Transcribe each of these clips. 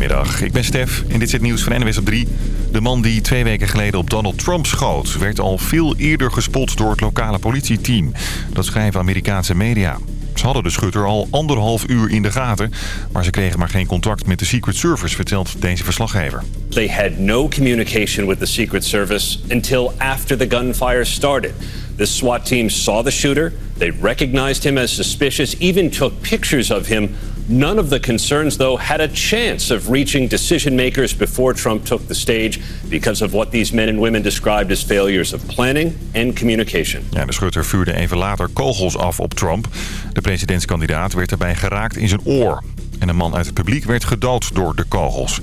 Goedemiddag, ik ben Stef en dit is het nieuws van NWS op 3. De man die twee weken geleden op Donald Trump schoot... werd al veel eerder gespot door het lokale politieteam. Dat schrijven Amerikaanse media. Ze hadden de schutter al anderhalf uur in de gaten... maar ze kregen maar geen contact met de Secret Service, vertelt deze verslaggever. They had no communication with the Secret Service until after the gunfire started. The SWAT team saw the shooter. They recognized him as suspicious, even took pictures of him. None of the concerns, though, had a chance of reaching decision makers before Trump took the stage because of what these men and women described as failures of planning and communication. Ja, de schutter vuurde even later kogels af op Trump. De presidentskandidaat werd daarbij geraakt in zijn oor. En een man uit het publiek werd gedood door de kogels.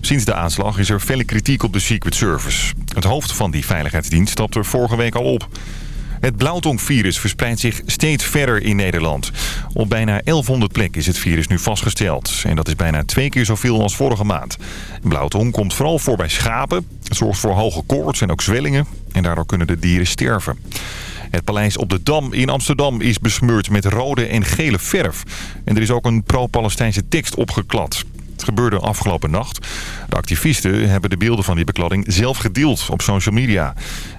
Sinds de aanslag is er felle kritiek op de Secret Service. Het hoofd van die veiligheidsdienst stapte vorige week al op. Het blauwtongvirus verspreidt zich steeds verder in Nederland. Op bijna 1100 plekken is het virus nu vastgesteld. En dat is bijna twee keer zoveel als vorige maand. Blauwtong komt vooral voor bij schapen. Het zorgt voor hoge koorts en ook zwellingen. En daardoor kunnen de dieren sterven. Het paleis op de Dam in Amsterdam is besmeurd met rode en gele verf. En er is ook een pro-Palestijnse tekst opgeklad. Het gebeurde afgelopen nacht. De activisten hebben de beelden van die bekladding zelf gedeeld op social media.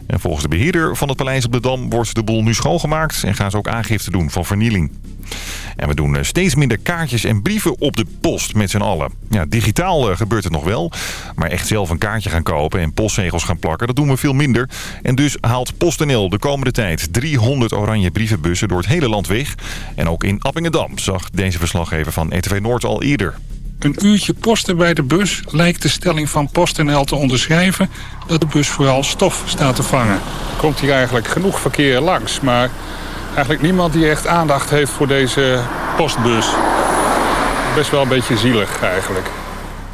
En volgens de beheerder van het Paleis op de Dam wordt de boel nu schoongemaakt... en gaan ze ook aangifte doen van vernieling. En we doen eh, steeds minder kaartjes en brieven op de post met z'n allen. Ja, digitaal eh, gebeurt het nog wel. Maar echt zelf een kaartje gaan kopen en postzegels gaan plakken, dat doen we veel minder. En dus haalt PostNL de komende tijd 300 oranje brievenbussen door het hele land weg. En ook in Appingedam zag deze verslaggever van ETV Noord al eerder. Een uurtje posten bij de bus lijkt de stelling van PostNL te onderschrijven... dat de bus vooral stof staat te vangen. Komt hier eigenlijk genoeg verkeer langs, maar eigenlijk niemand die echt aandacht heeft voor deze postbus. Best wel een beetje zielig eigenlijk.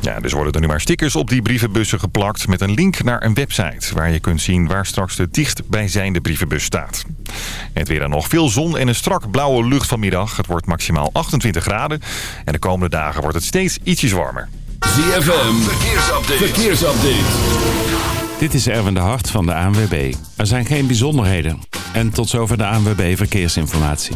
Ja, dus worden er nu maar stickers op die brievenbussen geplakt... met een link naar een website waar je kunt zien waar straks de dichtbijzijnde brievenbus staat. Het weer dan nog veel zon en een strak blauwe lucht vanmiddag. Het wordt maximaal 28 graden. En de komende dagen wordt het steeds ietsjes warmer. ZFM, verkeersupdate. verkeersupdate. Dit is Erwin de Hart van de ANWB. Er zijn geen bijzonderheden. En tot zover de ANWB Verkeersinformatie.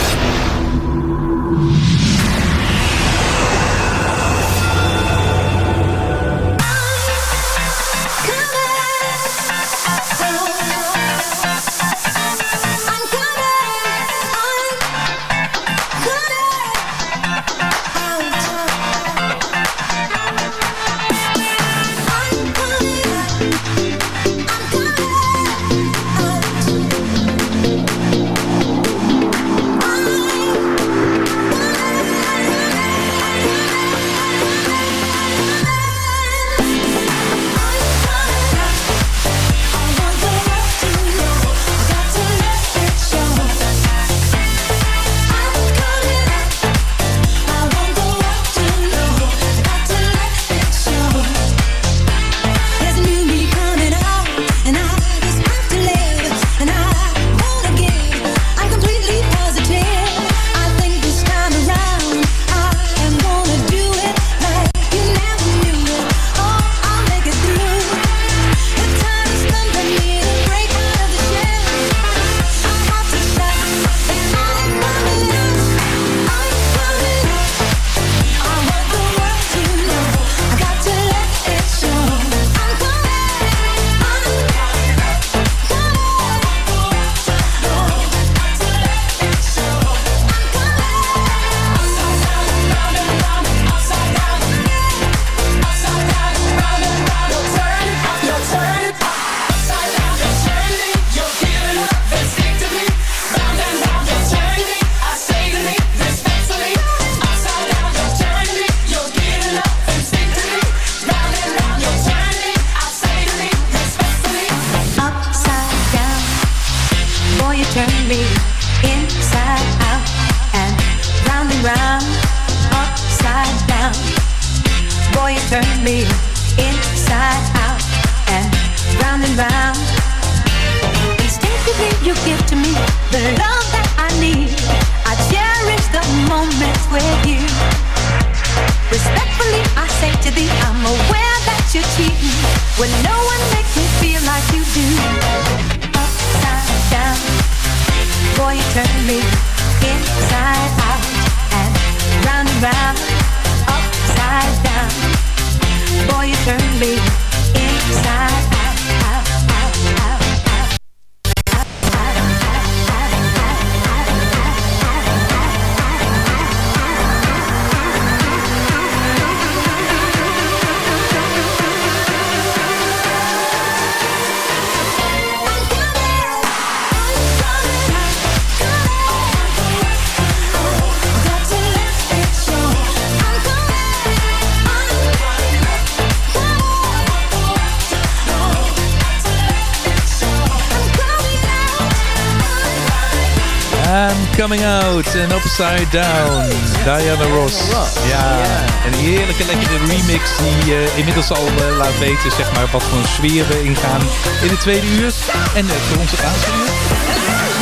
Coming out en upside down. Diana Ross. Ja, een heerlijke lekkere remix die eh, inmiddels al eh, laat weten zeg maar, wat voor een sfeer we ingaan in het tweede uur. En uh, voor onze laatste uur.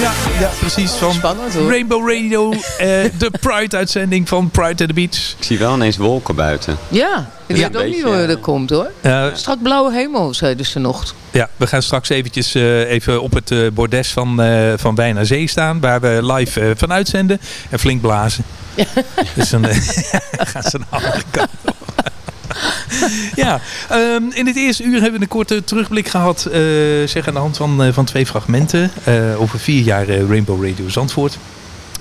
Ja, ja, precies. Van Spannend, hoor. Rainbow Radio, eh, de Pride-uitzending van Pride at the Beach. Ik zie wel ineens wolken buiten. Ja, ik Ja. weet ook niet waar dat komt hoor. Eh, Strak blauwe hemel, zeiden ze nog. Ja, we gaan straks eventjes eh, even op het eh, bordes van, eh, van Wijn naar Zee staan. Waar we live eh, van uitzenden. En flink blazen. Dus dan gaan ze naar de andere kant op. ja, ehm, in het eerste uur hebben we een korte terugblik gehad. eh, zeg aan de hand van, eh, van twee fragmenten. eh, over vier jaar Rainbow Radio Zandvoort.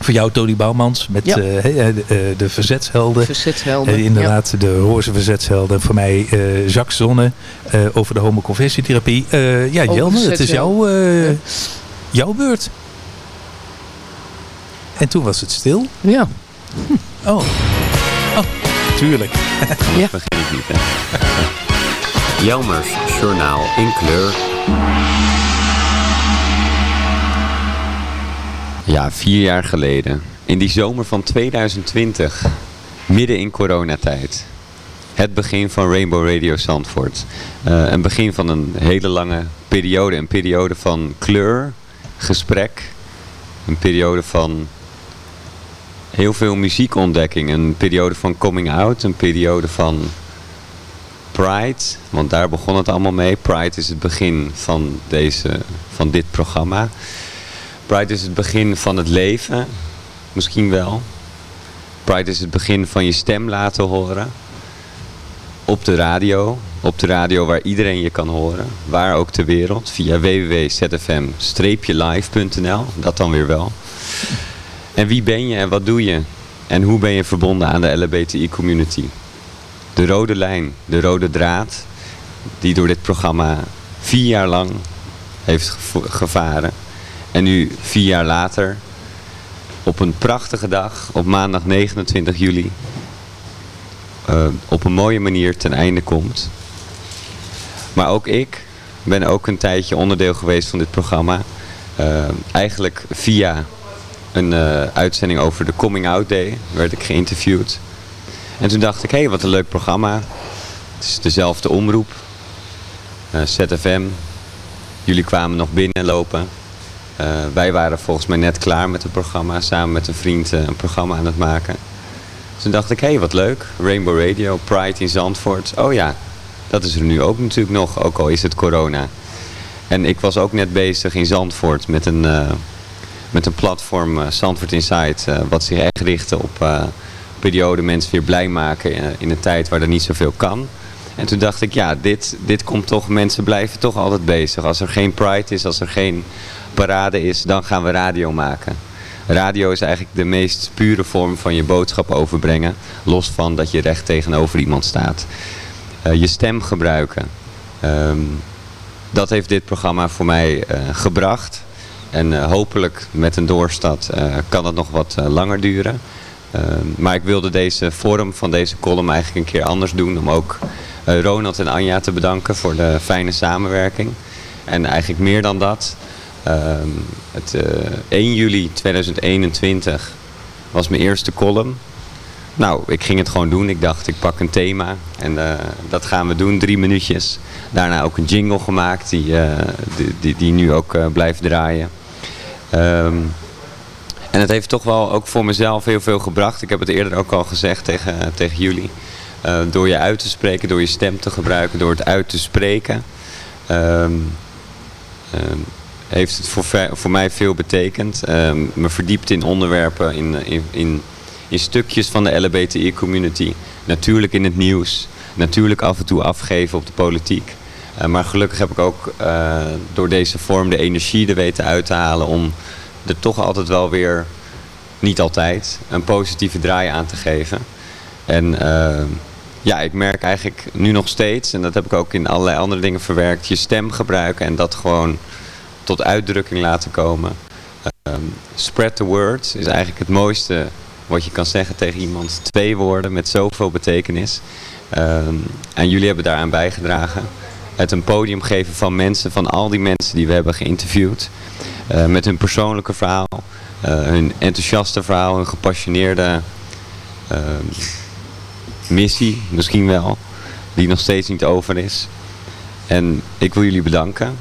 Voor jou, Tony Bouwmans, met Ja. eh, hè, eh, de, eh, de Verzetshelden. Verzetshelden, inderdaad, de roze Verzetshelden. Voor mij eh, Jacques Zonne eh, over de homoconversietherapie. Eh ja, Over Jelme, het is jouw, eh, jouw beurt. En toen was het stil. Ja. Oh, oh tuurlijk. Dat begin ik niet, hè. Jelmers Journaal in kleur. Ja, vier jaar geleden. In die zomer van 2020. Midden in coronatijd. Het begin van Rainbow Radio Zandvoort. Eh, een begin van een hele lange periode. Een periode van kleur, gesprek. Een periode van heel veel muziekontdekking. Een periode van coming out. Een periode van Pride. Want daar begon het allemaal mee. Pride is het begin van, deze, van dit programma. Pride is het begin van het leven. Misschien wel. Pride is het begin van je stem laten horen. Op de radio. Op de radio waar iedereen je kan horen. Waar ook ter wereld. Via www.zfm-live.nl. Dat dan weer wel. En wie ben je en wat doe je? En hoe ben je verbonden aan de LHBTI community? De rode lijn, de rode draad die door dit programma vier jaar lang heeft gevaren. En nu vier jaar later, op een prachtige dag, op maandag 29 juli, eh, op een mooie manier ten einde komt. Maar ook ik ben ook een tijdje onderdeel geweest van dit programma. Eh, eigenlijk via een eh, uitzending over de Coming Out Day werd ik geïnterviewd. En toen dacht ik, hé, hey, wat een leuk programma. Het is dezelfde omroep. ZFM. Jullie kwamen nog binnenlopen. Eh, wij waren volgens mij net klaar met het programma. Samen met een vriend eh, een programma aan het maken. Toen dacht ik, hé, hey, wat leuk. Rainbow Radio, Pride in Zandvoort. Oh ja, dat is er nu ook natuurlijk nog, ook al is het corona. En ik was ook net bezig in Zandvoort met een, eh, met een platform, Zandvoort Insight, wat zich echt richtte op periode mensen weer blij maken in een tijd waar er niet zoveel kan. En toen dacht ik, ja, dit, dit komt toch, mensen blijven toch altijd bezig. Als er geen Pride is, als er geen parade is, dan gaan we radio maken. Radio is eigenlijk de meest pure vorm van je boodschap overbrengen. Los van dat je recht tegenover iemand staat. Eh, je stem gebruiken. Ehm, dat heeft dit programma voor mij eh, gebracht. En eh, hopelijk met een doorstad kan het nog wat langer duren. Ehm, maar ik wilde deze vorm van deze column eigenlijk een keer anders doen. Om ook Ronald en Anja te bedanken voor de fijne samenwerking. En eigenlijk meer dan dat. Ehm, het, eh, 1 juli 2021 was mijn eerste column. Nou, ik ging het gewoon doen. Ik dacht, ik pak een thema en eh, dat gaan we doen, drie minuutjes. Daarna ook een jingle gemaakt die, eh, die, die, nu ook eh, blijft draaien. Ehm, en het heeft toch wel ook voor mezelf heel veel gebracht. Ik heb het eerder ook al gezegd tegen, tegen jullie. Eh, door je uit te spreken, door je stem te gebruiken, door het uit te spreken. ehm, heeft het voor, voor mij veel betekend. Ehm, me verdiept in onderwerpen, in, in, in, in stukjes van de LHBTI-community. Natuurlijk in het nieuws. Natuurlijk af en toe afgeven op de politiek. Eh, maar gelukkig heb ik ook eh, door deze vorm de energie er weten uit te halen om er toch altijd wel weer, niet altijd, een positieve draai aan te geven. En eh, ja, ik merk eigenlijk nu nog steeds, en dat heb ik ook in allerlei andere dingen verwerkt, je stem gebruiken en dat gewoon tot uitdrukking laten komen. Ehm, spread the word is eigenlijk het mooiste wat je kan zeggen tegen iemand. Twee woorden met zoveel betekenis. Ehm, en jullie hebben daaraan bijgedragen. Het een podium geven van mensen, van al die mensen die we hebben geïnterviewd. Eh, met hun persoonlijke verhaal, eh, hun enthousiaste verhaal, hun gepassioneerde ehm, missie misschien wel. Die nog steeds niet over is. En ik wil jullie bedanken.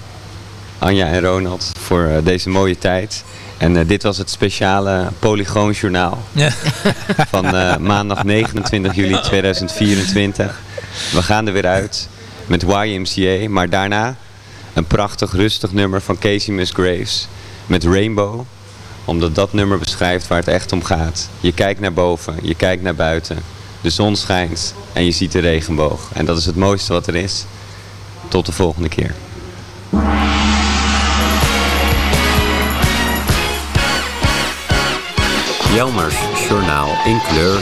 Anja en Ronald voor eh, deze mooie tijd. En eh, dit was het speciale Polygoonjournaal Ja. van eh, maandag 29 juli 2024. We gaan er weer uit met YMCA, maar daarna een prachtig rustig nummer van Casey Musgraves met Rainbow. Omdat dat nummer beschrijft waar het echt om gaat. Je kijkt naar boven, je kijkt naar buiten. De zon schijnt en je ziet de regenboog. En dat is het mooiste wat er is. Tot de volgende keer. Jelmers Journaal in kleur.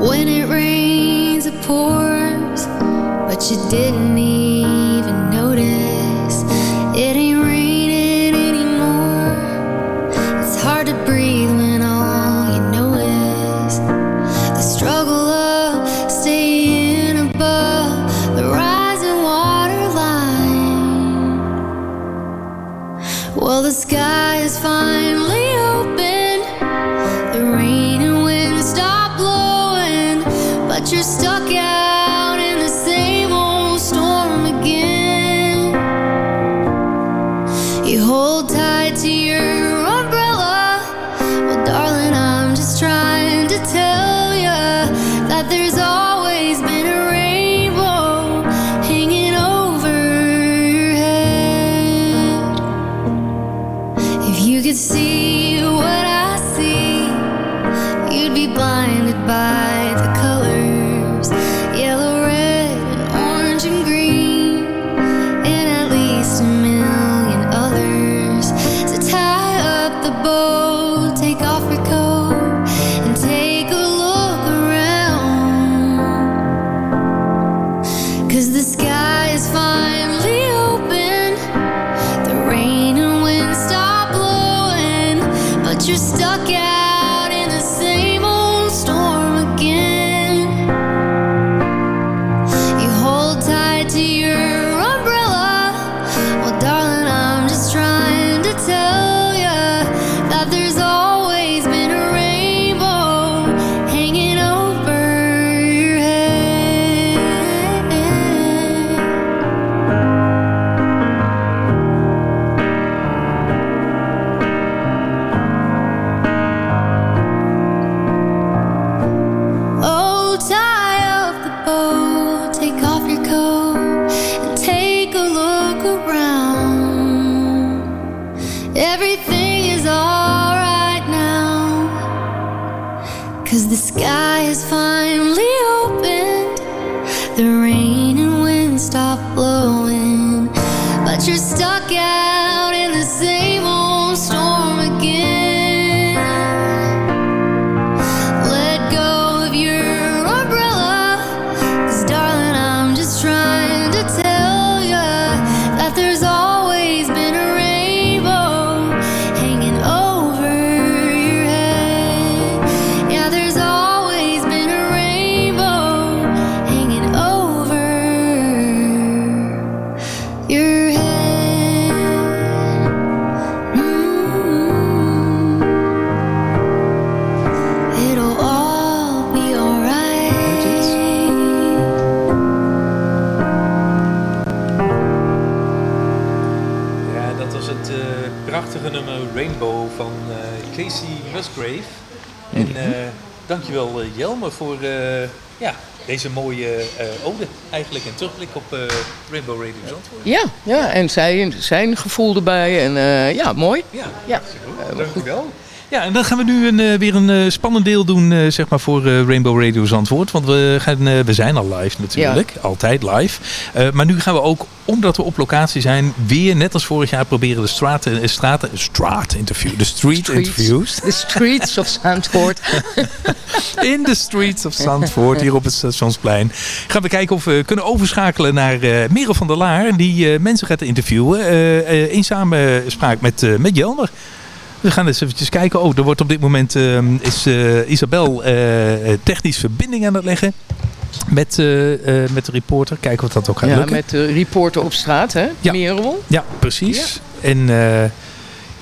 When it rains, it pours, but you didn't ja, deze mooie eh, ode eigenlijk. En terugblik op eh, Rainbow Radio Zandvoort. Ja, ja, en zijn, zijn gevoel erbij. En eh, ja, mooi. Ja, ja. Dankjewel. Ja, en dan gaan we nu een, eh, weer een eh, spannend deel doen eh, zeg maar voor eh, Rainbow Radio Zandvoort. Want we, gaan, eh, we zijn al live natuurlijk, altijd live. Eh, maar nu gaan we ook, omdat we op locatie zijn, weer net als vorig jaar proberen de straat, eh, straat, straat interview, de street Streets. interviews. The streets of Zandvoort. In de streets of Zandvoort, hier op het Stationsplein. Gaan we kijken of we kunnen overschakelen naar eh Merel van der Laar. Die eh, mensen gaat interviewen eh, in samenspraak met, met Jelmer. We gaan eens eventjes kijken. Oh, er wordt op dit moment eh, is eh, Isabel technisch verbinding aan het leggen. Met, met de reporter. Kijken of dat ook gaat Ja, lukken. met de reporter op straat, hè? Ja. Merel. Ja, precies. En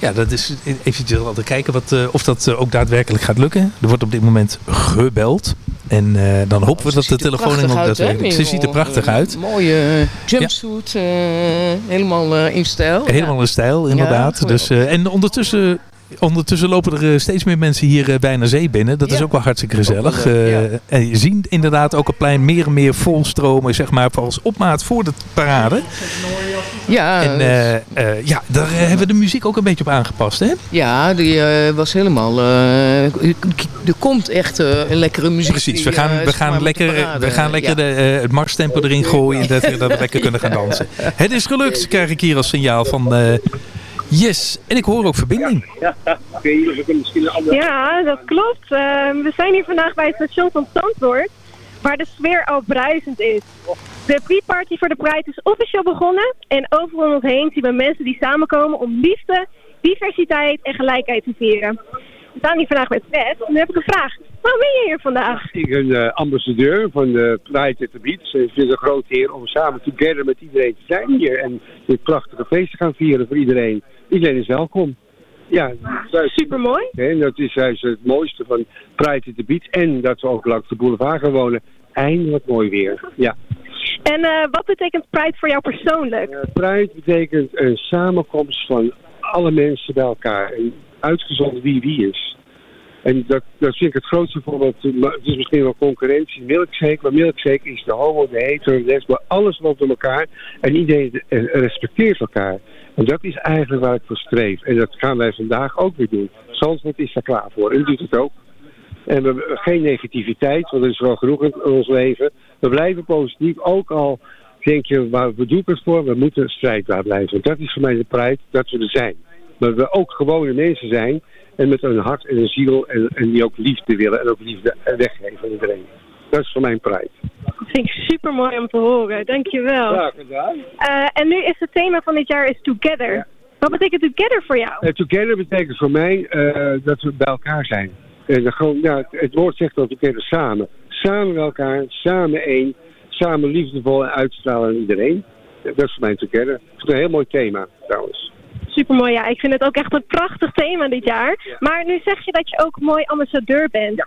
ja, dat is eventjes altijd kijken wat, eh, of dat eh, ook daadwerkelijk gaat lukken. Er wordt op dit moment gebeld. En eh, dan hopen we dat de telefoon ook daadwerkelijk... Ze ziet er prachtig uit. mooie jumpsuit, helemaal in stijl. Helemaal in stijl, inderdaad. Dus, en ondertussen, ondertussen lopen er eh, steeds meer mensen hier eh, bij naar zee binnen. Dat is ook wel hartstikke gezellig. wel Eh, En je ziet inderdaad ook het plein meer en meer volstromen, zeg maar, als opmaat voor de parade. Ja, En eh, eh, ja, daar hebben we de muziek ook een beetje op aangepast, hè? ja, die eh, was helemaal... eh, er komt echt eh, een lekkere muziek. Precies, we gaan, we gaan lekker, we gaan lekker ja. de, eh, het marstempo erin gooien. Dat, we- dat we lekker kunnen gaan dansen. Het is gelukt, krijg ik hier als signaal van eh, yes. En ik hoor ook verbinding. Ja, dat klopt. Eh, we zijn hier vandaag bij het station van Zandvoort, waar de sfeer al bruisend is. De pre-party voor de Pride is officieel begonnen en overal om ons heen zien we mensen die samenkomen om liefde, diversiteit en gelijkheid te vieren. We staan hier vandaag met Fred en nu heb ik gevraagd, waarom ben je hier vandaag? Ik ben eh, ambassadeur van de Pride at the Beach. Ik vind het een groot eer om samen together met iedereen te zijn hier. En dit prachtige feest te gaan vieren voor iedereen. Iedereen is welkom. Ja, super mooi. En dat is juist het mooiste van Pride at the Beach. En dat we ook langs de boulevard gaan wonen. Eindelijk mooi weer. Ja. En eh, wat betekent Pride voor jou persoonlijk? Pride betekent een samenkomst van alle mensen bij elkaar. En uitgezonderd wie wie is. En dat, dat vind ik het grootste voorbeeld. Maar Het is misschien wel concurrentie, milkshake. Maar milkshake is de homo, de hetero, de lesbo. Alles loopt door elkaar. En iedereen respecteert elkaar. En dat is eigenlijk waar ik voor streef. En dat gaan wij vandaag ook weer doen. Zandvoort is daar klaar voor. En doet het ook. En we hebben geen negativiteit, want er is wel genoeg in ons leven. We blijven positief, ook al denk je, waar we doen het voor? We moeten strijdbaar blijven. Dat is voor mij de pride, dat we er zijn. Maar we ook gewone mensen zijn en met een hart en een ziel en, en die ook liefde willen en ook liefde weggeven aan iedereen. Dat is voor mij een pride. Dat vind ik super mooi om te horen, dankjewel. Graag gedaan. Eh, en nu is het thema van dit jaar is Together. Wat betekent Together voor jou? Eh, together betekent voor mij eh, dat we bij elkaar zijn. En gewoon, ja, het woord zegt al together samen. Samen bij elkaar, samen één, samen liefdevol en uitstralen aan iedereen. Dat is voor mij together. Vind het een heel mooi thema trouwens. Super mooi, ja. Ik vind het ook echt een prachtig thema dit jaar. Maar nu zeg je dat je ook mooi ambassadeur bent.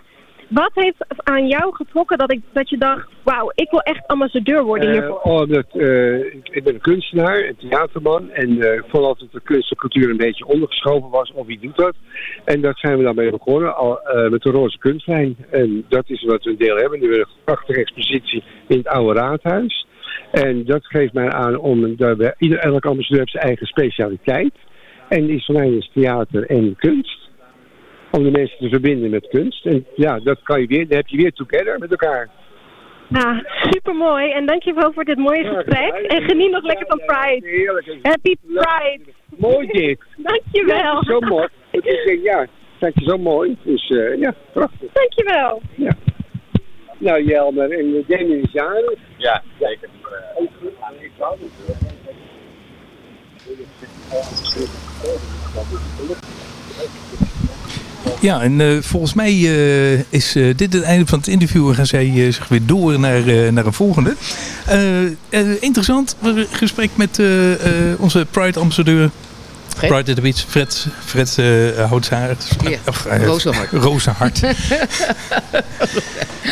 Wat heeft aan jou getrokken dat, ik, dat je dacht, wauw, ik wil echt ambassadeur worden Eh, hiervoor? omdat, eh, ik, ik ben een kunstenaar, een theaterman. En eh, ik vond altijd dat de kunst en cultuur een beetje ondergeschoven was. Of wie doet dat? En dat zijn we dan mee begonnen, al, eh, met de roze kunstlijn. En dat is wat we een deel hebben. Nu hebben we een prachtige expositie in het oude raadhuis. En dat geeft mij aan om, dat we, ieder, elke ambassadeur heeft zijn eigen specialiteit. En die is voor mij is theater en kunst. Om de mensen te verbinden met kunst. En ja, dat kan je weer, dan heb je weer together met elkaar. Nou, super mooi. En dankjewel voor dit mooie gesprek. En geniet nog lekker van Pride. Happy Pride. Mooi dit. Dankjewel. Zo mooi. Het is, ja, dat je zo mooi. Dus eh, ja, prachtig. Dankjewel. Ja. Nou, Jelmer, en Damien is jarig. Ja, zeker. Ja, en eh, volgens mij eh, is eh, dit het einde van het interview en gaan zij zich weer door naar, naar een volgende. Interessant gesprek met onze Pride-ambassadeur hè? Pride at the Beach. Fred, Fred uh. Ja, Of, uh, Rozenhart. Rozenhart.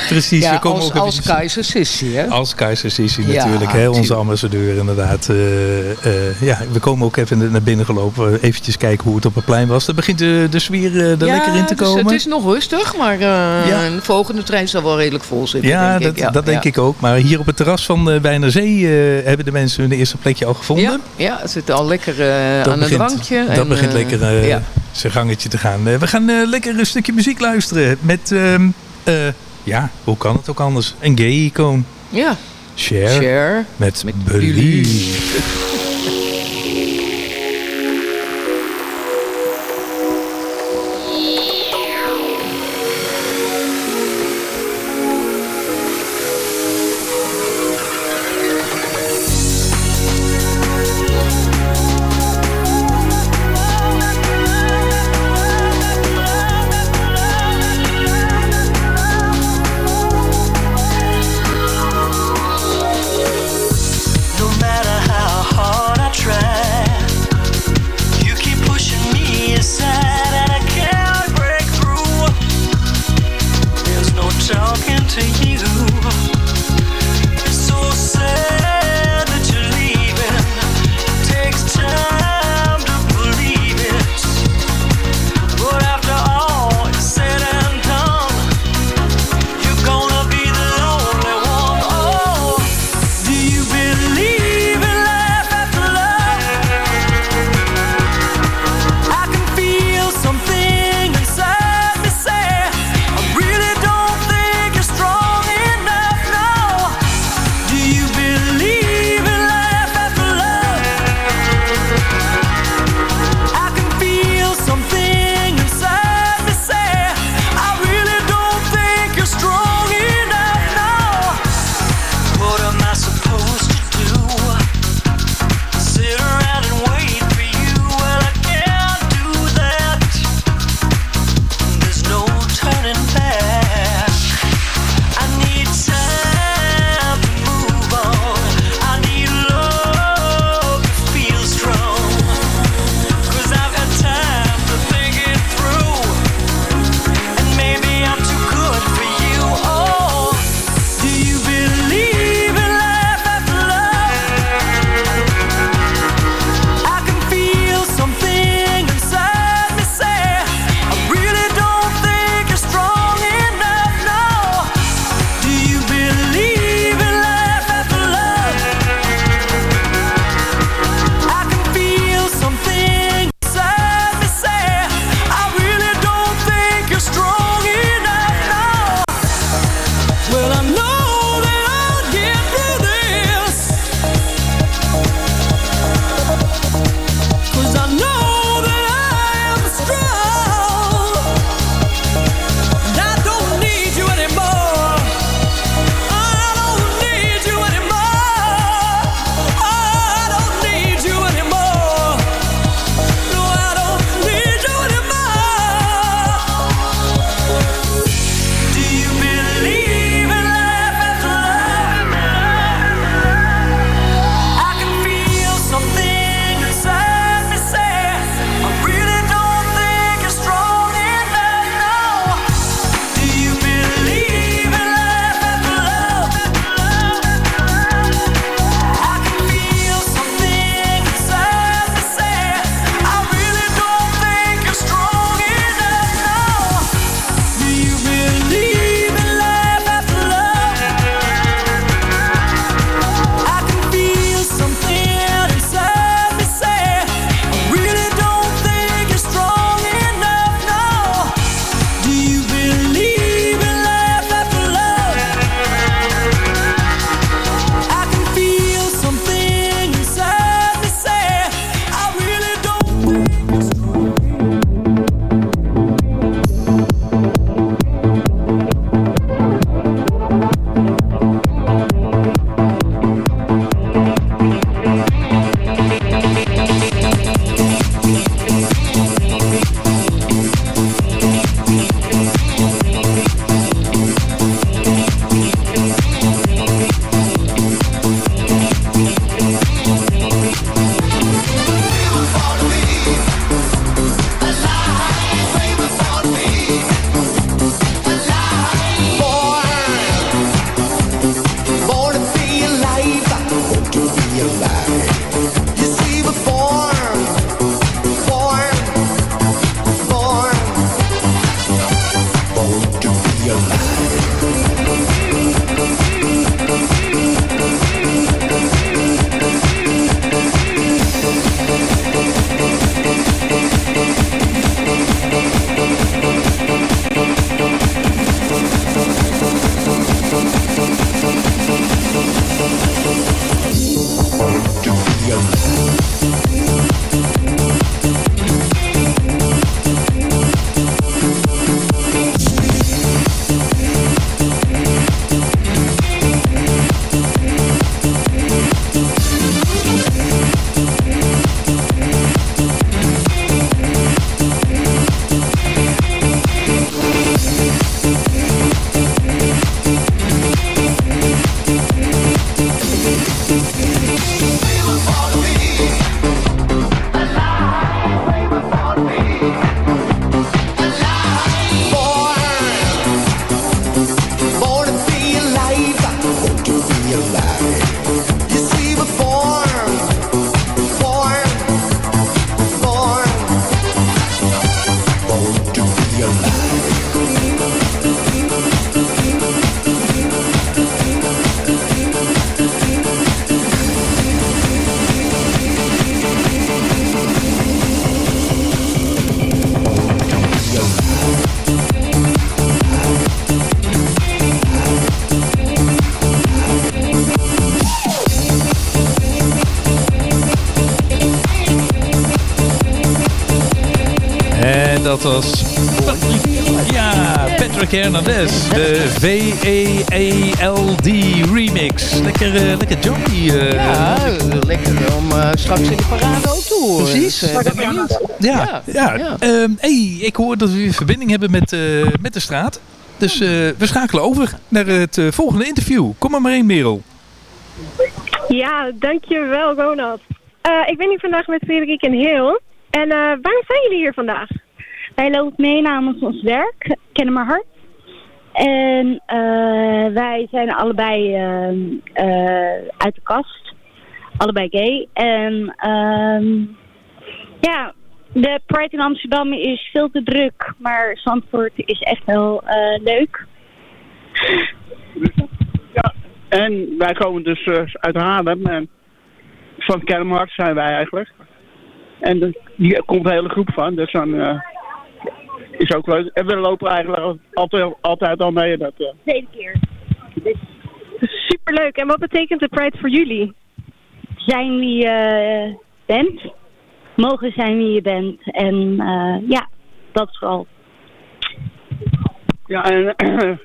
Precies. Ja, we komen als, ook even- als keizer Sissi, hè? Als keizer Sissi Ja, natuurlijk, hè, onze ambassadeur inderdaad. Eh, eh, ja, we komen ook even naar binnen gelopen, eventjes kijken hoe het op het plein was. Er begint de, de sfeer eh, er lekker in te dus komen. het is nog rustig, maar eh, de volgende trein zal wel redelijk vol zitten, ja, denk dat, ik. dat denk ik ook. Maar hier op het terras van Wijnerzee eh, hebben de mensen hun eerste plekje al gevonden. Ja, ja, het zit al lekker eh, aan begint- een drankje. Dat en, begint eh, lekker eh, zijn gangetje te gaan. Eh, we gaan lekker een stukje muziek luisteren met, ehm, eh, ja, hoe kan het ook anders? Een gay-icoon. Ja. Cher, Cher met, Believe. Was ja, Patrick Hernandez. De V-E-E-L-D remix. Lekker, eh, lekker junkie. eh. Ja, lekker om eh, straks in de parade ook te horen. Precies. Dus. Ja, ja. ja. Ehm, hey, ik hoor dat we weer verbinding hebben met, eh, met de straat. Dus eh, we schakelen over naar het volgende interview. Kom er maar in, Merel. Ja, dankjewel Ronald. Eh, ik ben hier vandaag met Frederik en Heel. En eh, waarom zijn jullie hier vandaag? Wij lopen mee namens ons werk, Kennen maar hart. En eh, wij zijn allebei ehm, eh, uit de kast. Allebei gay. En ehm, ja, de Pride in Amsterdam is veel te druk. Maar Zandvoort is echt wel eh, leuk. En wij komen dus uit Haarlem. En van Kermhart zijn wij eigenlijk. En hier komt een hele groep van. Dus dan is ook leuk. En we lopen eigenlijk al- altijd, altijd al mee. Dat, eh, Tweede keer. Superleuk. En wat betekent de Pride voor jullie? Zijn wie je bent. Mogen zijn wie je bent. En eh, ja, dat vooral. Ja, en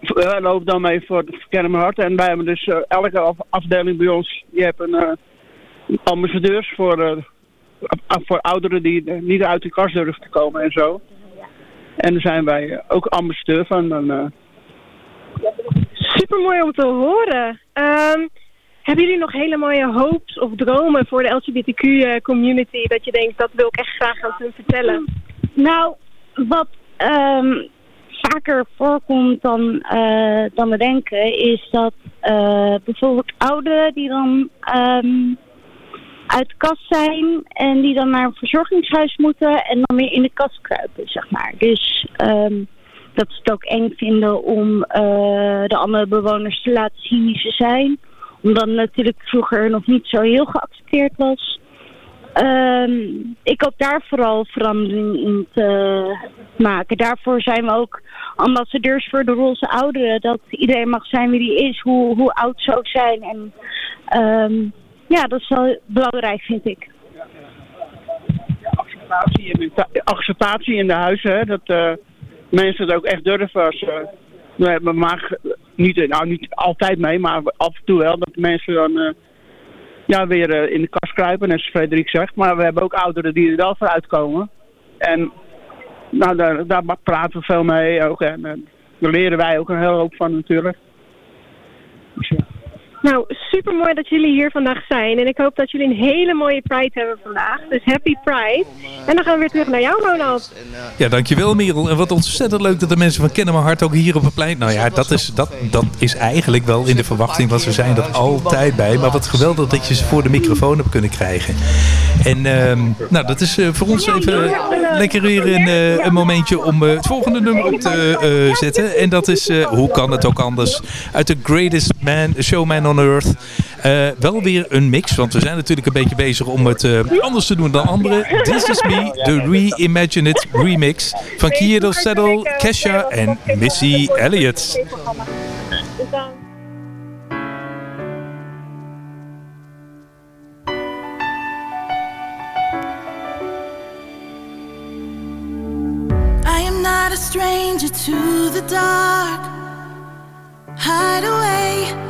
wij lopen dan mee voor het Kermhart. En wij hebben dus eh, elke af- afdeling bij ons, die hebben een uh, ambassadeurs voor, eh, voor ouderen die eh, niet uit de kast durven te komen en zo. En daar zijn wij eh, ook ambassadeur van. Dan, eh, Super mooi om te horen. Ehm, hebben jullie nog hele mooie hopes of dromen voor de LGBTQ-community? Dat je denkt, dat wil ik echt graag aan hun vertellen. Nou, wat ehm, vaker voorkomt dan, eh, dan we denken, is dat eh, bijvoorbeeld ouderen die dan ehm, uit de kast zijn en die dan naar een verzorgingshuis moeten en dan weer in de kast kruipen, zeg maar. Dus ehm, dat ze het ook eng vinden om eh, de andere bewoners te laten zien wie ze zijn. Omdat natuurlijk vroeger nog niet zo heel geaccepteerd was. Ehm, ik hoop daar vooral verandering in te maken. Daarvoor zijn we ook ambassadeurs voor de roze ouderen. Dat iedereen mag zijn wie die is, hoe, hoe oud ze ook zijn. En ehm, ja, dat is wel belangrijk, vind ik. acceptatie in de, acceptatie in de huizen, hè, dat eh, mensen het ook echt durven. Als, eh, we maken niet, nou, niet altijd mee, maar af en toe wel, dat mensen dan eh, ja, weer eh, in de kast kruipen, net zoals Frederik zegt. Maar we hebben ook ouderen die er wel voor uitkomen. En nou, daar, daar praten we veel mee ook. En eh, daar leren wij ook een hele hoop van natuurlijk. Nou, super mooi dat jullie hier vandaag zijn. En ik hoop dat jullie een hele mooie Pride hebben vandaag. Dus happy Pride. En dan gaan we weer terug naar jou, Ronald. Ja, dankjewel Merel. En wat ontzettend leuk dat de mensen van Kennen Hart ook hier op het plein... Nou ja, dat is, dat, dat is eigenlijk wel in de verwachting, want ze zijn er altijd bij. Maar wat geweldig dat je ze voor de microfoon hebt kunnen krijgen. En ehm, nou, dat is eh, voor ons even lekker weer een, eh, een momentje om eh, het volgende nummer op te zetten. En dat is, hoe kan het ook anders, uit The Greatest Man, Showman on Earth. Eh, wel weer een mix, want we zijn natuurlijk een beetje bezig om het eh, anders te doen dan anderen. This Is Me, de Reimagine It remix van Kiedo Saddle, Kesha en Missy Elliott. I am not a stranger to the dark. Hide away,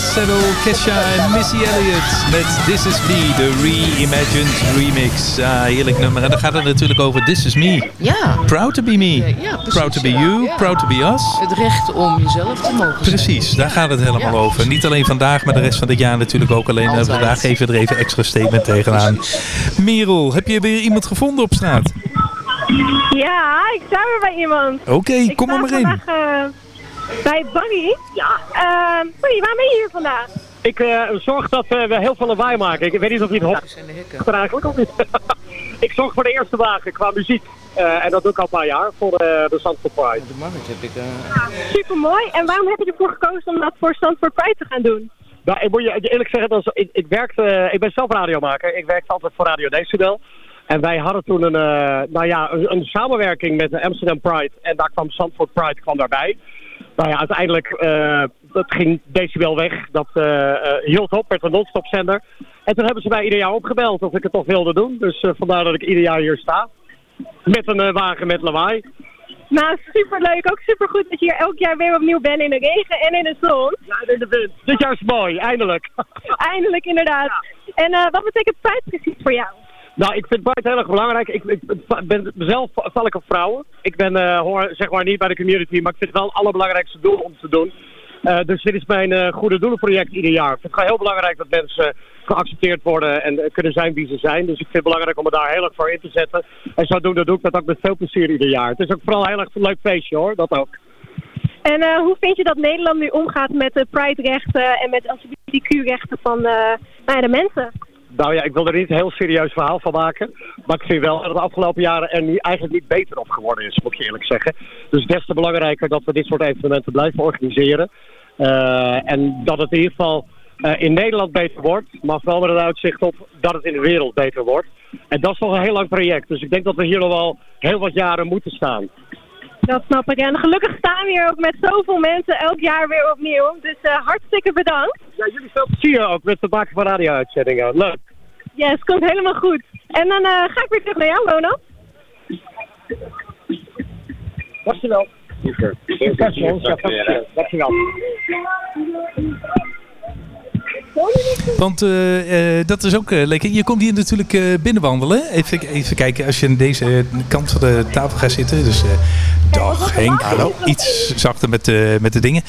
Settle, Kesha en Missy Elliott met This Is Me, de reimagined remix. Ah, heerlijk nummer. En dan gaat het natuurlijk over This Is Me. Ja. Proud to be me. Ja, precies, Proud to be you, Ja. proud to be us. Het recht om jezelf te mogen zijn. Precies, daar gaat het helemaal Ja. over. Niet alleen vandaag, maar de rest van het jaar natuurlijk ook. Alleen Altijd. vandaag geven we er even extra statement tegenaan. Merel, heb je weer iemand gevonden op straat? Ja, ik sta weer bij iemand. Oké, kom er maar in. vandaag eh, bij Bunny. Ja. Uh, Bunny, waarom ben je hier vandaag? Ik eh, zorg dat eh, we heel veel lawaai maken. Ik weet niet of je het hoort. eigenlijk of niet. ik zorg voor de eerste dagen qua muziek. Eh, en dat doe ik al een paar jaar voor eh, de Zandvoort Pride. De markt heb ik... Super mooi. En waarom heb je ervoor gekozen om dat voor Stanford Pride te gaan doen? Nou, ik moet je eerlijk zeggen, dat is- ik, ik, werkte, eh, ik ben zelf radiomaker. Ik werkte altijd voor Radio Decibel. En wij hadden toen een, eh, nou ja, een, een samenwerking met de Amsterdam Pride. En daar kwam Zandvoort Pride kwam daarbij. Nou ja, uiteindelijk eh, dat ging Decibel weg. Dat eh, eh, hield op, werd een non-stop zender. En toen hebben ze mij ieder jaar opgebeld of ik het toch wilde doen. Dus vandaar dat ik ieder jaar hier sta. Met een wagen met lawaai. Nou, superleuk. Ook supergoed dat je hier elk jaar weer opnieuw bent in de regen en in de zon. Ja, en in de wind. Dit jaar is mooi, eindelijk. Eindelijk, inderdaad. En wat betekent Pride precies voor jou? Nou, ik vind Pride heel erg belangrijk. Ik, ik ben mezelf val ik op vrouwen. Ik ben, eh, zeg maar niet bij de community, maar ik vind het wel het allerbelangrijkste doel om te doen. Eh, dus dit is mijn eh, goede doelenproject ieder jaar. Ik vind het heel belangrijk dat mensen geaccepteerd worden en kunnen zijn wie ze zijn. Dus ik vind het belangrijk om me daar heel erg voor in te zetten. En zodoende doe ik dat ook met veel plezier ieder jaar. Het is ook vooral heel erg een leuk feestje hoor, dat ook. En hoe vind je dat Nederland nu omgaat met de Pride-rechten en met LGBTQ-rechten van ja, de mensen? Nou ja, ik wil er niet een heel serieus verhaal van maken. Maar ik vind wel dat de afgelopen jaren er niet, eigenlijk niet beter op geworden is, moet ik eerlijk zeggen. Dus des te belangrijker dat we dit soort evenementen blijven organiseren. Eh, en dat het in ieder geval eh, in Nederland beter wordt. Maar vooral met het uitzicht op dat het in de wereld beter wordt. En dat is nog een heel lang project. Dus ik denk dat we hier nog wel heel wat jaren moeten staan. Dat snap ik. En gelukkig staan we hier ook met zoveel mensen elk jaar weer opnieuw. Dus eh, hartstikke bedankt. Ja, jullie veel plezier ook met het maken van radio-uitzendingen. Leuk. Yes, komt helemaal goed. En dan eh, ga ik weer terug naar jou, Ronald. Dankjewel. Dankjewel. Dankjewel. Want eh, eh, dat is ook eh, lekker. Je komt hier natuurlijk binnenwandelen. Even, even kijken als je aan deze kant van de tafel gaat zitten. Dus dag Henk. Hallo. Iets zachter met, met de dingen.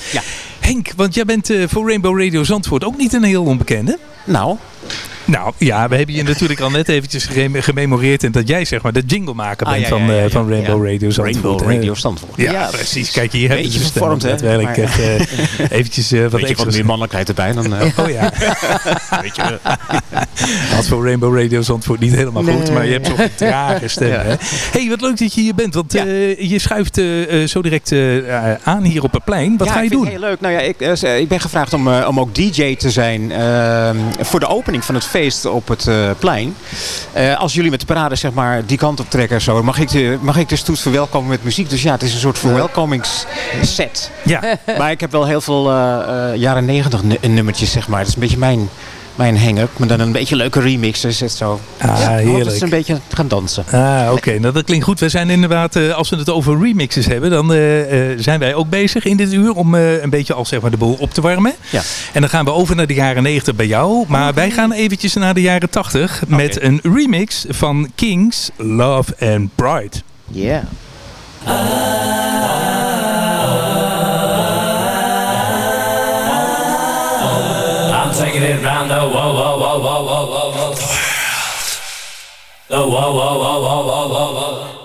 Henk, want jij bent voor Rainbow Radio Zandvoort ook niet een heel onbekende. Nou. Nou ja, we hebben je natuurlijk al net eventjes gem- gememoreerd. En dat jij zeg maar de jinglemaker Ah, bent ja, van, ja, eh, ja, van Rainbow. Radio Zandvoort. Rainbow. Radio Zandvoort. Ja, Ja, precies. Kijk, hier hebben beetje ze vervormd, hè? Eh, eventjes eh, wat Beetje extra wat meer mannelijkheid erbij dan... eh, Oh ja. Weet je, Had voor Rainbow Radio Zandvoort niet helemaal goed, maar je hebt zo'n trage stem. Hè? hey, wat leuk dat je hier bent, want je schuift zo direct aan hier op het plein. Wat ga je ik doen? het heel leuk. Nou ja, ik, ik ben gevraagd om, om ook DJ te zijn eh, voor de opening van het feest op het eh, plein. Eh, als jullie met de parade zeg maar die kant op trekken, zo, mag, ik de, mag ik de stoet verwelkomen met muziek. Dus ja, het is een soort verwelkomingsset. Ja. maar ik heb wel heel veel eh, jaren negentig nu- nummertjes, zeg maar. Dat is een beetje mijn, mijn hang-up. Maar dan een beetje leuke remix. Dus het zo. Ah, ja, heerlijk. ze een beetje gaan dansen. Ah, oké. Nou, dat klinkt goed. We zijn inderdaad, eh, als we het over remixes hebben, dan eh, eh, zijn wij ook bezig in dit uur om eh, een beetje al zeg maar de boel op te warmen. Ja. En dan gaan we over naar de jaren 90 bij jou. Maar wij gaan eventjes naar de jaren 80 met een remix van Kings, Love and Pride. Yeah. I'm taking it round the whoa, the world. The whoa.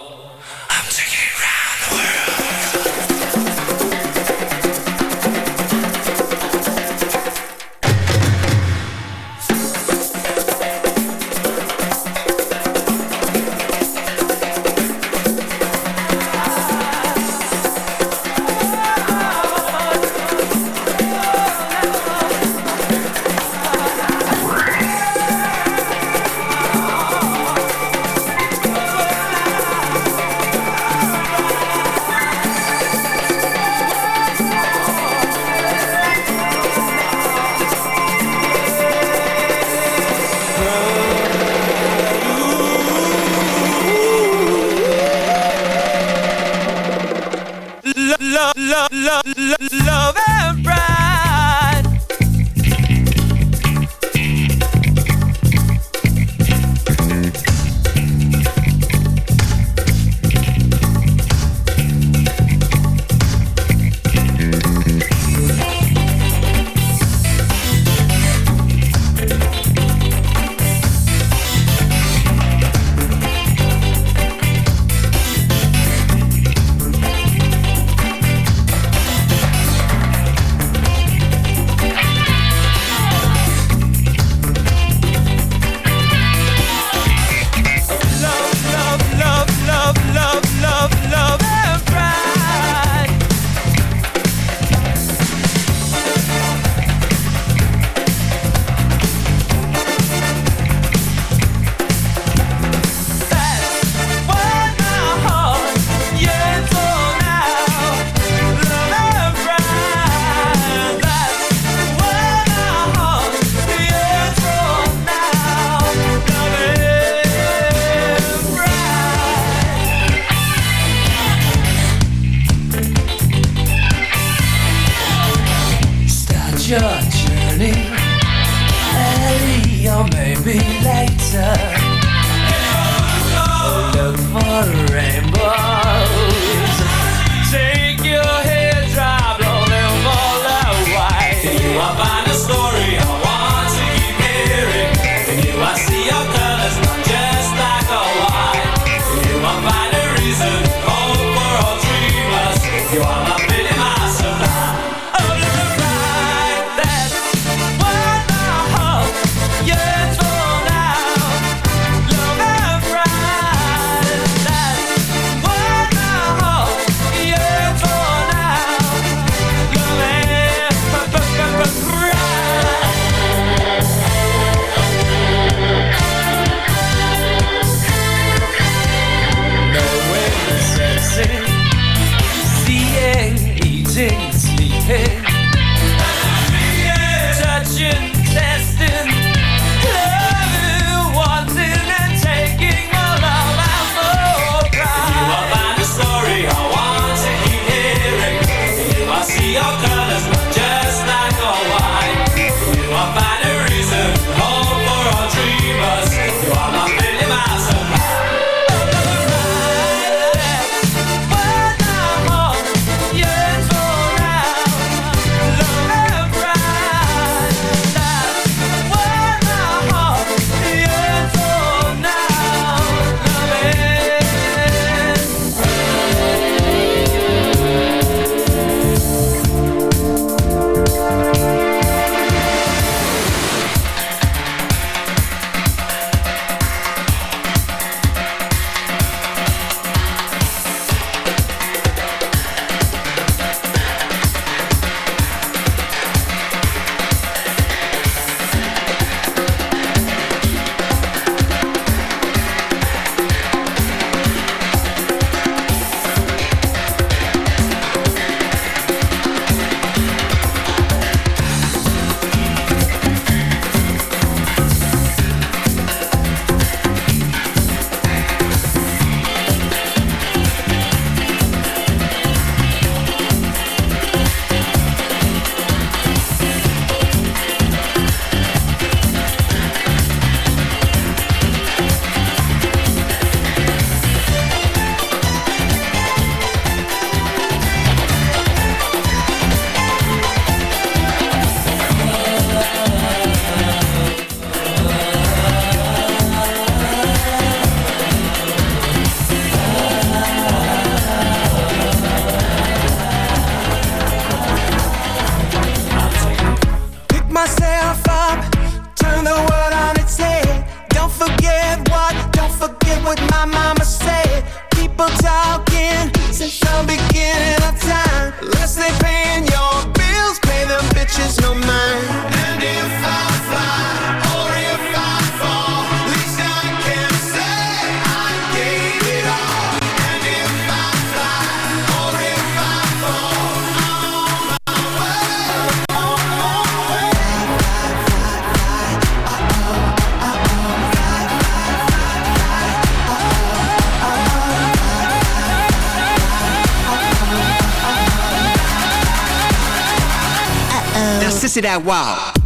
Sissy that wow.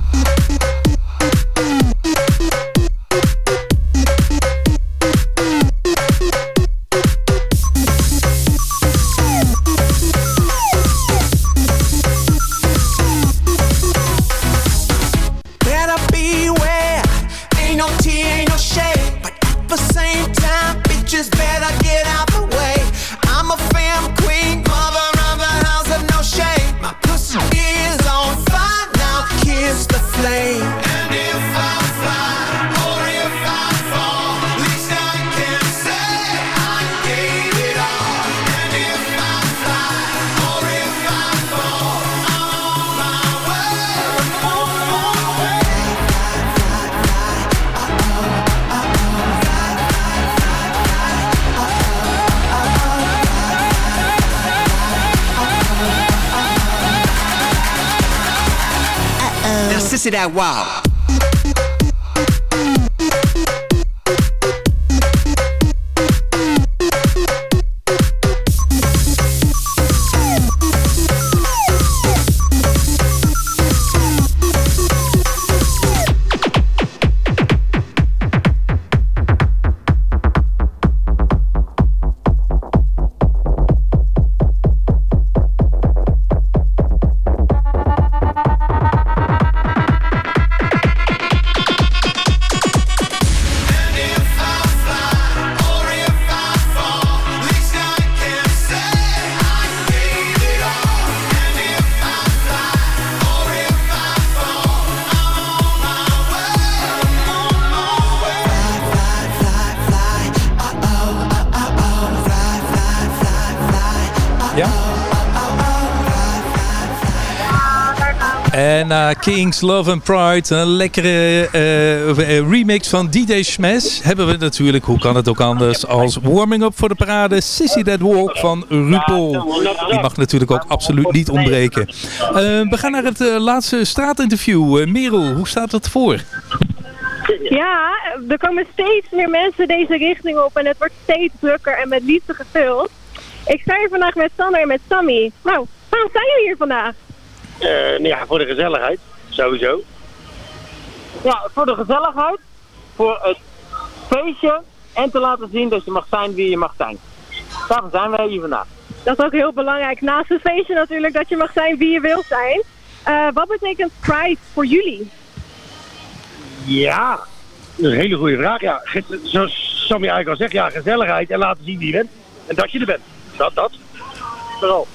Now, sissy, that wow. Na Kings Love and Pride, een lekkere eh, eh, remix van DJ Smash, hebben we natuurlijk, hoe kan het ook anders, als warming-up voor de parade Sissy That Walk van RuPaul. Die mag natuurlijk ook absoluut niet ontbreken. Eh, we gaan naar het eh, laatste straatinterview. Eh, Merel, hoe staat het voor? Ja, er komen steeds meer mensen deze richting op en het wordt steeds drukker en met liefde gevuld. Ik sta hier vandaag met Sander en met Sammy. Nou, waarom zijn jullie hier vandaag? Eh, nou ja, voor de gezelligheid, sowieso. Ja, voor de gezelligheid, voor het feestje en te laten zien dat je mag zijn wie je mag zijn. Daarom zijn wij hier vandaag. Dat is ook heel belangrijk. Naast het feestje natuurlijk dat je mag zijn wie je wilt zijn. Eh, wat betekent Pride voor jullie? Ja, dat is een hele goede vraag. Ja, zoals Sammy eigenlijk al zegt, ja, gezelligheid en laten zien wie je bent. En dat je er bent. Dat, dat. Vooral.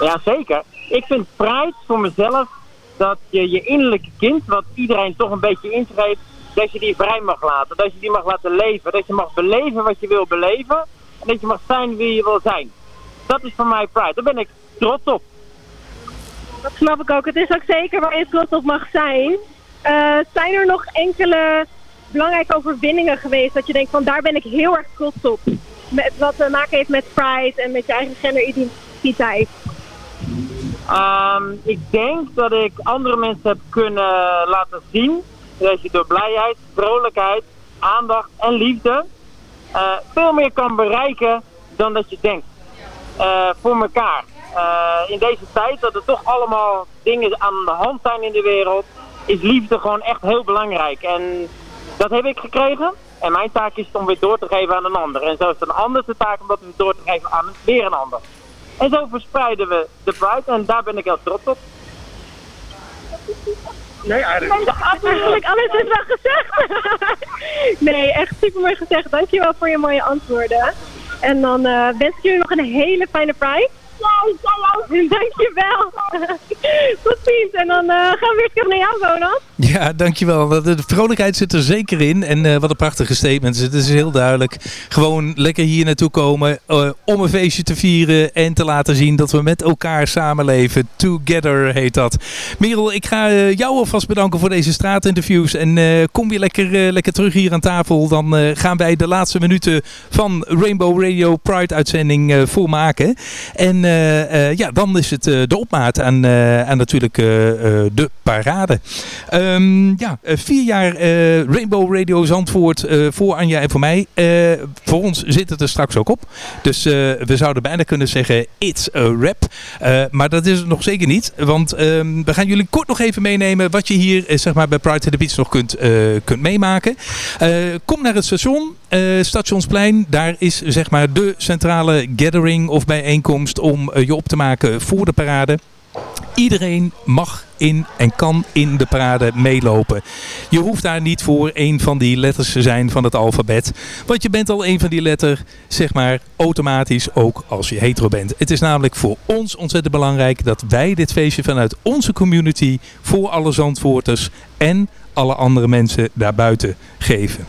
Ja, zeker. Ik vind Pride voor mezelf dat je je innerlijke kind, wat iedereen toch een beetje in zich heeft, dat je die vrij mag laten. Dat je die mag laten leven. Dat je mag beleven wat je wil beleven. En dat je mag zijn wie je wil zijn. Dat is voor mij Pride. Daar ben ik trots op. Dat snap ik ook. Het is ook zeker waar je trots op mag zijn. Eh, zijn er nog enkele belangrijke overwinningen geweest dat je denkt van daar ben ik heel erg trots op? Met, wat te maken heeft met Pride en met je eigen genderidentiteit. Ehm, ik denk dat ik andere mensen heb kunnen laten zien dat je door blijheid, vrolijkheid, aandacht en liefde eh, veel meer kan bereiken dan dat je denkt. Eh, voor elkaar. Eh, in deze tijd dat er toch allemaal dingen aan de hand zijn in de wereld, is liefde gewoon echt heel belangrijk. En dat heb ik gekregen. En mijn taak is om weer door te geven aan een ander. En zo is het een ander de taak om dat weer door te geven aan weer een ander. En zo verspreiden we de Pride en daar ben ik heel trots op. Nee, eigenlijk. Eigenlijk alles is wel gezegd. nee, echt super mooi gezegd. Dankjewel voor je mooie antwoorden. En dan eh, wens ik jullie nog een hele fijne Pride. Dankjewel. Tot ziens. En dan eh, gaan we weer terug naar jou, Ronald. Ja, dankjewel. De vrolijkheid zit er zeker in. En eh, wat een prachtige statements. Het is heel duidelijk. Gewoon lekker hier naartoe komen eh, om een feestje te vieren. En te laten zien dat we met elkaar samenleven. Together heet dat. Merel, ik ga jou alvast bedanken voor deze straatinterviews. En kom weer lekker, lekker terug hier aan tafel. Dan gaan wij de laatste minuten van Rainbow Radio Pride uitzending volmaken. En ja, dan is het eh, de opmaat eh, aan natuurlijk eh, eh, de parade. Ehm, ja, eh, vier jaar eh, Rainbow Radio Zandvoort eh, voor Anja en voor mij. Eh, voor ons zit het er straks ook op. Dus eh, we zouden bijna kunnen zeggen, it's a rap. Eh, maar dat is het nog zeker niet. Want ehm, we gaan jullie kort nog even meenemen wat je hier eh, zeg maar, bij Pride to the Beach nog kunt, eh, kunt meemaken. Eh, kom naar het station, eh, Stationsplein. Daar is zeg maar de centrale gathering of bijeenkomst om eh, je op te maken voor de parade. Iedereen mag in en kan in de parade meelopen. Je hoeft daar niet voor een van die letters te zijn van het alfabet. Want je bent al een van die letter, zeg maar, automatisch ook als je hetero bent. Het is namelijk voor ons ontzettend belangrijk dat wij dit feestje vanuit onze community voor alle Zandvoorters en alle andere mensen daarbuiten geven.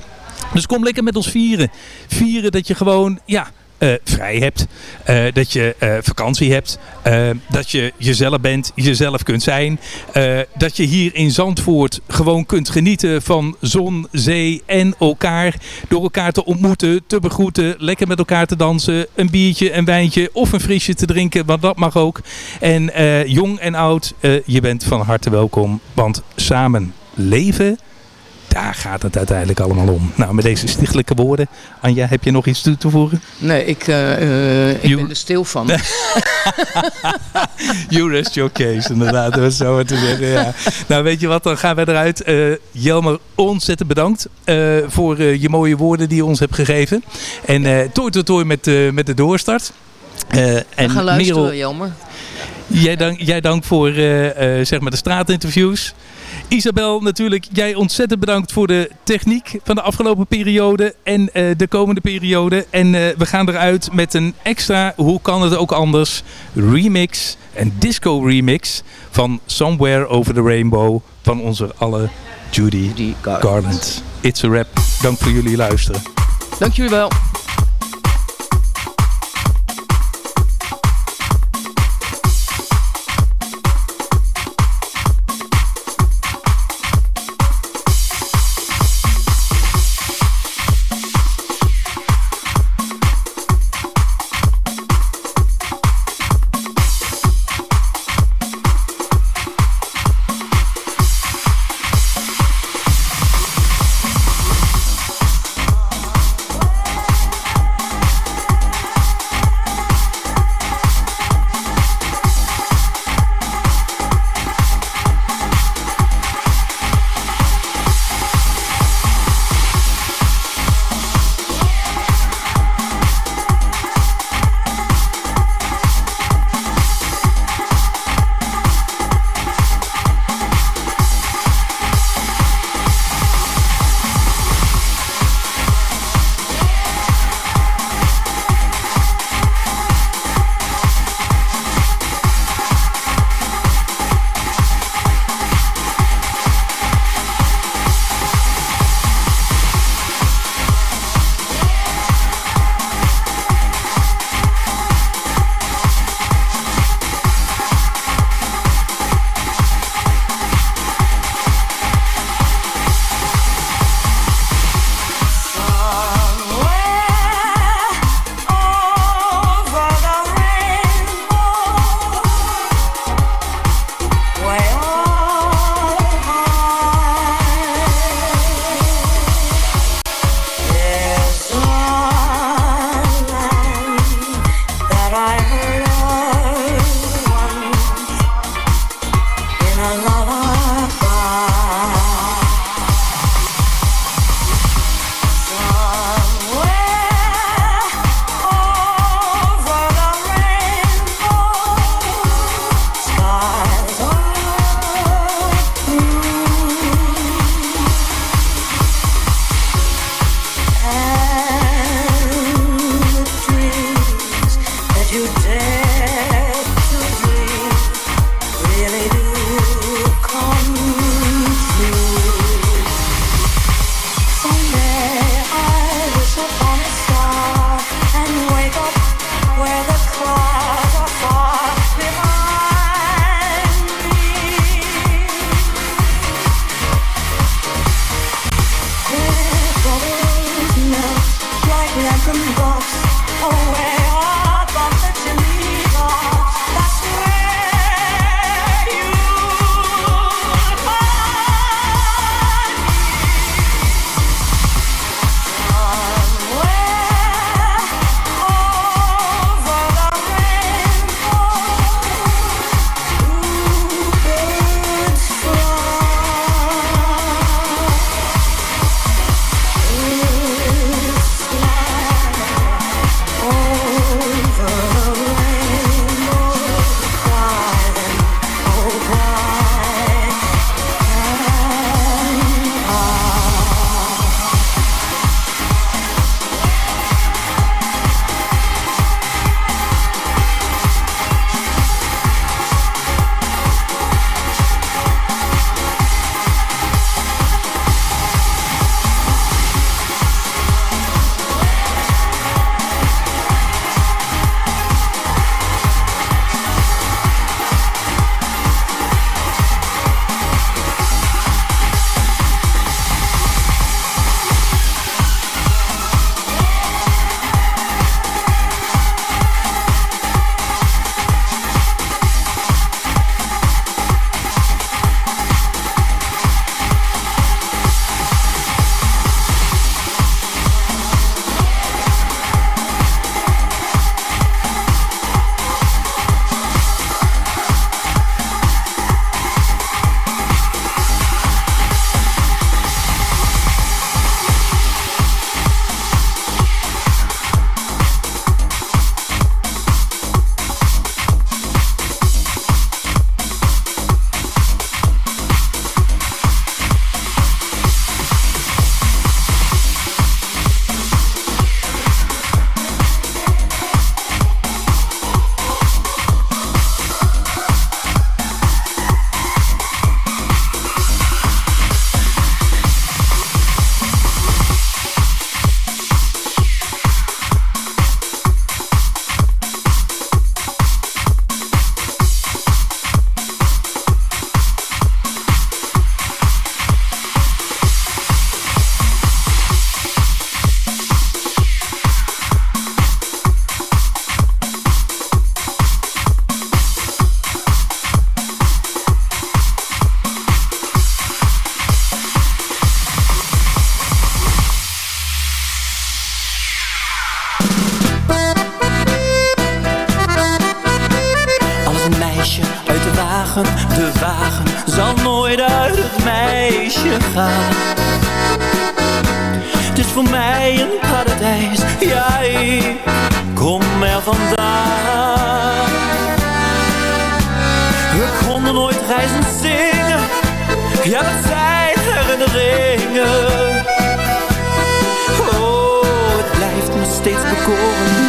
Dus kom lekker met ons vieren. Vieren dat je gewoon, ja, eh, vrij hebt. eh, dat je eh, vakantie hebt. dat je jezelf bent, jezelf kunt zijn. dat je hier in Zandvoort gewoon kunt genieten van zon, zee en elkaar. Door elkaar te ontmoeten, te begroeten, lekker met elkaar te dansen. Een biertje, een wijntje of een frisje te drinken, want dat mag ook. En jong en oud, je bent van harte welkom. Want samen leven daar gaat het uiteindelijk allemaal om. Nou, met deze stichtelijke woorden. Anja, heb je nog iets toe te voegen? Nee, ik, eh, eh, ik ben er stil van. You rest your case, inderdaad. Dat zo te zeggen, ja. Nou, weet je wat, dan gaan we eruit. Eh Jelmer, ontzettend bedankt voor je mooie woorden die je ons hebt gegeven. En eh tooi tooi tooi met, met de doorstart. We en gaan luisteren, Merel, Jelmer. Jij dank, jij dank voor zeg maar de straatinterviews. Isabel, natuurlijk, jij ontzettend bedankt voor de techniek van de afgelopen periode en eh, de komende periode. En eh, we gaan eruit met een extra, hoe kan het ook anders, remix, een disco remix van Somewhere Over the Rainbow van onze alle Judy, Garland. It's a rap. Dank voor jullie luisteren. Dank jullie wel.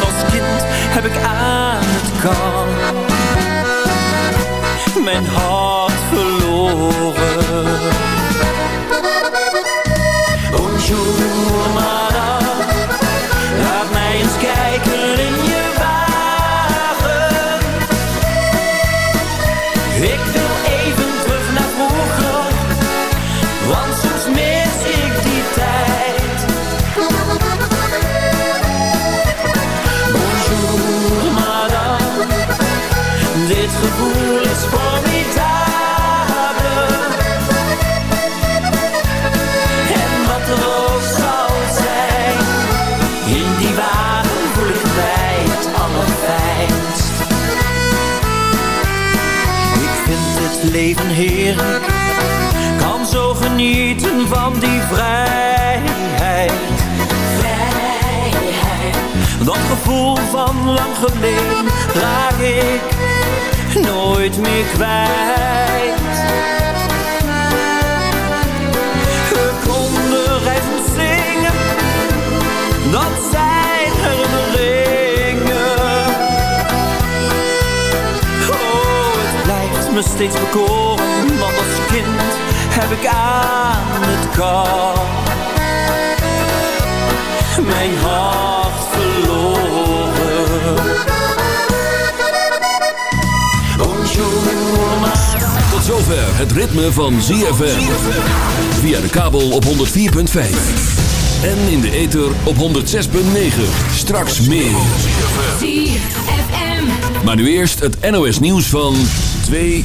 Als kind heb ik aan het kan mijn hart kan zo genieten van die vrijheid. Vrijheid. Dat gevoel van lang geleden raak ik nooit meer kwijt. Steeds bekoren, want als kind heb ik aan het kar mijn hart verloren. Bonjour. Tot zover het ritme van ZFM. Via de kabel op 104.5. En in de ether op 106.9. Straks meer. ZFM. Maar nu eerst het NOS nieuws van 2